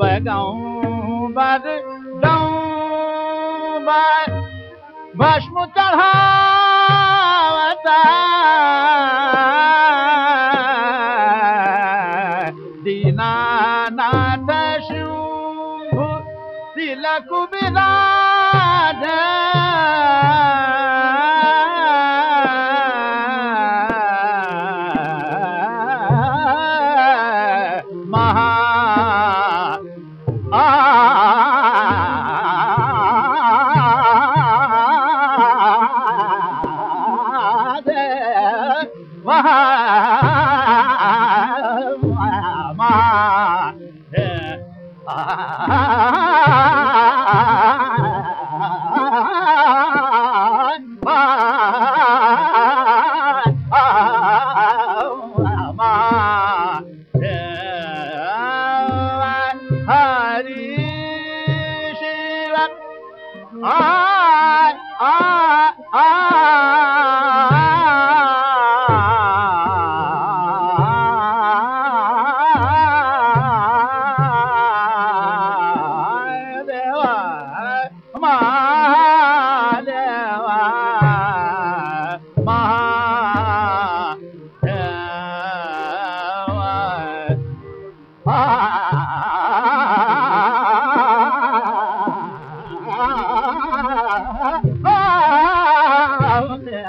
वद वर वर भष्मा दशक बिला Ah श 谢谢